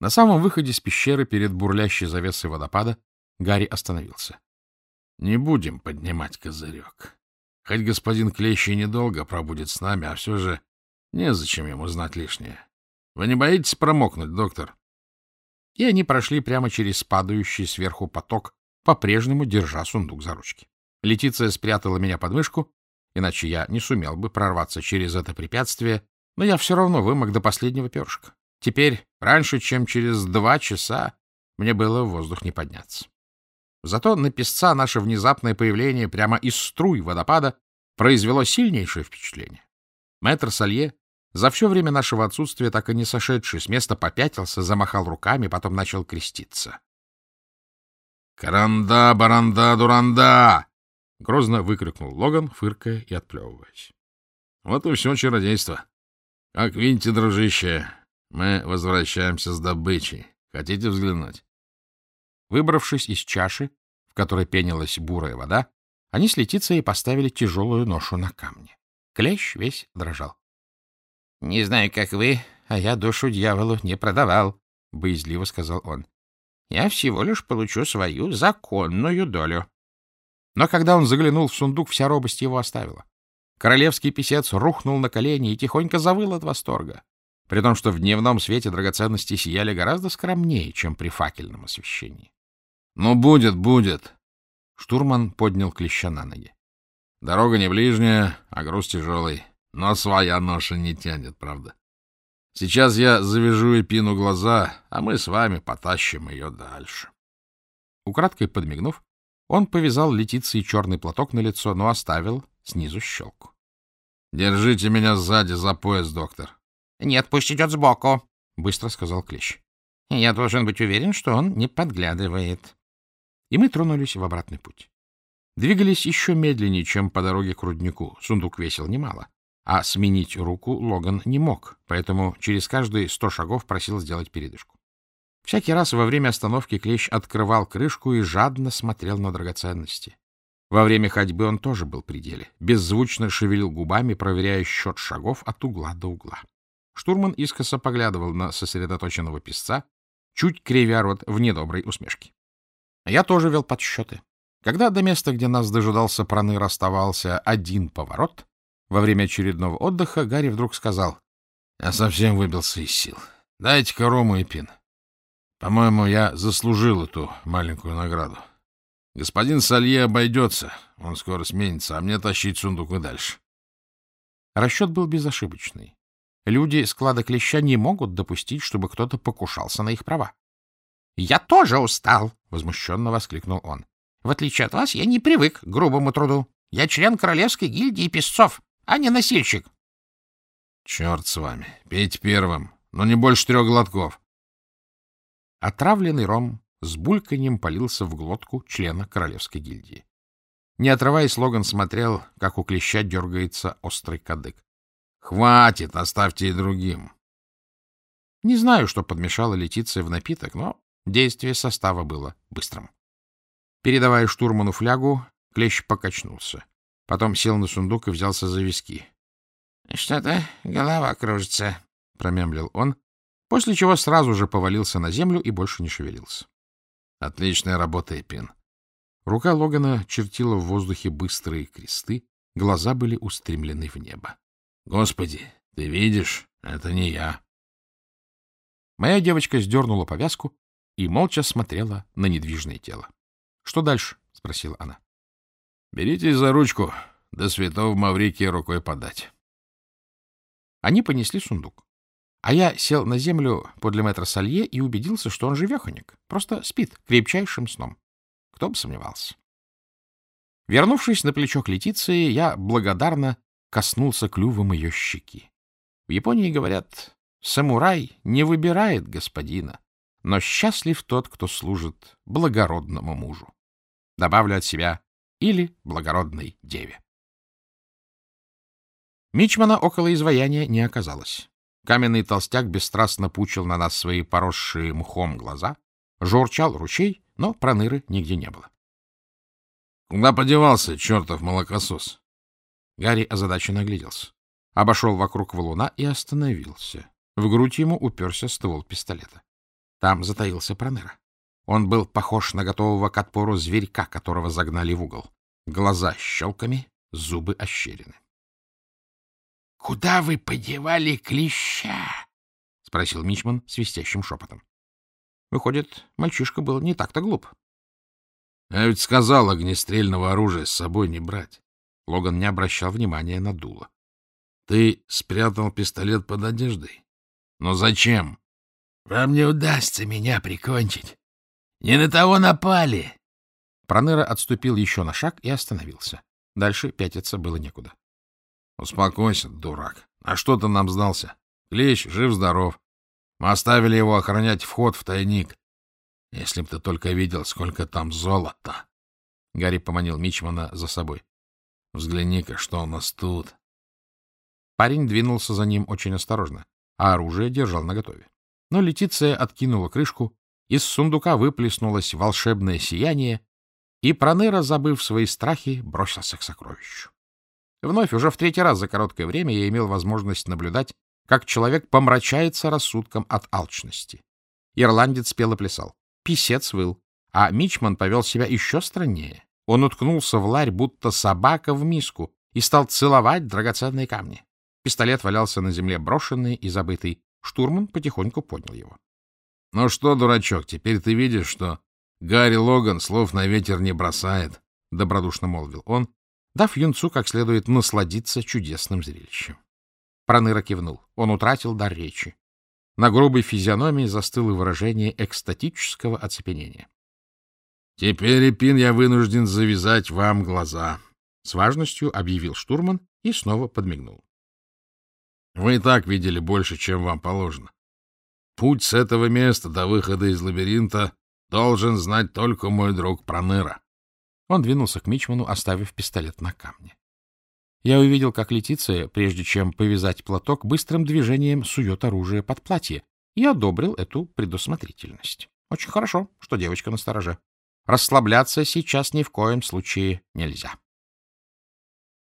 На самом выходе с пещеры перед бурлящей завесой водопада Гарри остановился. — Не будем поднимать козырек. Хоть господин Клещи недолго пробудет с нами, а все же незачем ему знать лишнее. Вы не боитесь промокнуть, доктор? И они прошли прямо через падающий сверху поток, по-прежнему держа сундук за ручки. Летиция спрятала меня под мышку, иначе я не сумел бы прорваться через это препятствие, но я все равно вымок до последнего перышка. Теперь, раньше, чем через два часа, мне было в воздух не подняться. Зато на песца наше внезапное появление прямо из струй водопада произвело сильнейшее впечатление. Мэтр Салье, за все время нашего отсутствия, так и не сошедший с места, попятился, замахал руками, потом начал креститься. «Каранда, баранда, дуранда!» — грозно выкрикнул Логан, фыркая и отплевываясь. «Вот и все чародейство. Как видите, дружище, мы возвращаемся с добычей. Хотите взглянуть? Выбравшись из чаши, в которой пенилась бурая вода, они с Летицией поставили тяжелую ношу на камни. Клещ весь дрожал. — Не знаю, как вы, а я душу дьяволу не продавал, — боязливо сказал он. — Я всего лишь получу свою законную долю. Но когда он заглянул в сундук, вся робость его оставила. Королевский писец рухнул на колени и тихонько завыл от восторга при том, что в дневном свете драгоценности сияли гораздо скромнее, чем при факельном освещении. — Ну, будет, будет! Штурман поднял клеща на ноги. — Дорога не ближняя, а груз тяжелый, но своя ноша не тянет, правда? Сейчас я завяжу Эпину глаза, а мы с вами потащим ее дальше. Украдкой подмигнув, он повязал летицы черный платок на лицо, но оставил снизу щелку. — Держите меня сзади за пояс, доктор. — Нет, пусть идет сбоку, — быстро сказал Клещ. — Я должен быть уверен, что он не подглядывает. И мы тронулись в обратный путь. Двигались еще медленнее, чем по дороге к руднику. Сундук весил немало. А сменить руку Логан не мог, поэтому через каждые сто шагов просил сделать передышку. Всякий раз во время остановки Клещ открывал крышку и жадно смотрел на драгоценности. Во время ходьбы он тоже был при деле. Беззвучно шевелил губами, проверяя счет шагов от угла до угла. Штурман искоса поглядывал на сосредоточенного писца, чуть кривя рот в недоброй усмешке. Я тоже вел подсчеты. Когда до места, где нас дожидался проныр, оставался один поворот, во время очередного отдыха Гарри вдруг сказал, — Я совсем выбился из сил. Дайте-ка рому и пин. По-моему, я заслужил эту маленькую награду. Господин Салье обойдется, он скоро сменится, а мне тащить сундук и дальше. Расчет был безошибочный. Люди склада клеща не могут допустить, чтобы кто-то покушался на их права. — Я тоже устал! — возмущенно воскликнул он. — В отличие от вас, я не привык к грубому труду. Я член Королевской гильдии песцов, а не носильщик. — Черт с вами! Пейте первым, но не больше трех глотков. Отравленный ром с бульканьем полился в глотку члена Королевской гильдии. Не отрываясь, Логан смотрел, как у клеща дергается острый кадык. Хватит, оставьте и другим. Не знаю, что подмешала Летиция в напиток, но действие состава было быстрым. Передавая штурману флягу, клещ покачнулся. Потом сел на сундук и взялся за виски. — Что-то голова кружится, — промямлил он, после чего сразу же повалился на землю и больше не шевелился. — Отличная работа, Эпин. Рука Логана чертила в воздухе быстрые кресты, глаза были устремлены в небо. Господи, ты видишь, это не я. Моя девочка сдернула повязку и молча смотрела на недвижное тело. — Что дальше? — спросила она. — Берите за ручку, до святого Маврикия рукой подать. Они понесли сундук. А я сел на землю подле мэтра Салье и убедился, что он живеханик, просто спит крепчайшим сном. Кто бы сомневался. Вернувшись на плечо к Летиции, я благодарно коснулся клювом ее щеки. В Японии говорят, самурай не выбирает господина, но счастлив тот, кто служит благородному мужу. Добавлю от себя или благородной деве. Мичмана около изваяния не оказалось. Каменный толстяк бесстрастно пучил на нас свои поросшие мхом глаза, журчал ручей, но проныры нигде не было. — Куда подевался чертов молокосос? Гарри озадаченно огляделся. Обошел вокруг валуна и остановился. В грудь ему уперся ствол пистолета. Там затаился Пронера. Он был похож на готового к отпору зверька, которого загнали в угол. Глаза щелками, зубы ощерены. — Куда вы подевали клеща? — спросил Мичман свистящим шепотом. Выходит, мальчишка был не так-то глуп. — Я ведь сказал огнестрельного оружия с собой не брать. Логан не обращал внимания на дуло. — Ты спрятал пистолет под одеждой? Но зачем? — Вам не удастся меня прикончить. Не на того напали. Пронера отступил еще на шаг и остановился. Дальше пятиться было некуда. — Успокойся, дурак. А что ты нам сдался? Клещ жив-здоров. Мы оставили его охранять вход в тайник. Если б ты только видел, сколько там золота. Гарри поманил Мичмана за собой. — Взгляни-ка, что у нас тут. Парень двинулся за ним очень осторожно, а оружие держал наготове. Но Летиция откинула крышку, из сундука выплеснулось волшебное сияние, и Пронера, забыв свои страхи, бросился к сокровищу. Вновь, уже в третий раз за короткое время, я имел возможность наблюдать, как человек помрачается рассудком от алчности. Ирландец пел плясал. Писец выл, а Мичман повел себя еще страннее. Он уткнулся в ларь, будто собака в миску, и стал целовать драгоценные камни. Пистолет валялся на земле брошенный и забытый. Штурман потихоньку поднял его. — Ну что, дурачок, теперь ты видишь, что Гарри Логан слов на ветер не бросает, — добродушно молвил он, дав юнцу как следует насладиться чудесным зрелищем. Проныра кивнул. Он утратил дар речи. На грубой физиономии застыло выражение экстатического оцепенения. — Теперь, Эпин, я вынужден завязать вам глаза, — с важностью объявил штурман и снова подмигнул. — Вы и так видели больше, чем вам положено. Путь с этого места до выхода из лабиринта должен знать только мой друг Проныра. Он двинулся к Мичману, оставив пистолет на камне. Я увидел, как Летиция, прежде чем повязать платок, быстрым движением сует оружие под платье, и одобрил эту предусмотрительность. Очень хорошо, что девочка настороже. Расслабляться сейчас ни в коем случае нельзя.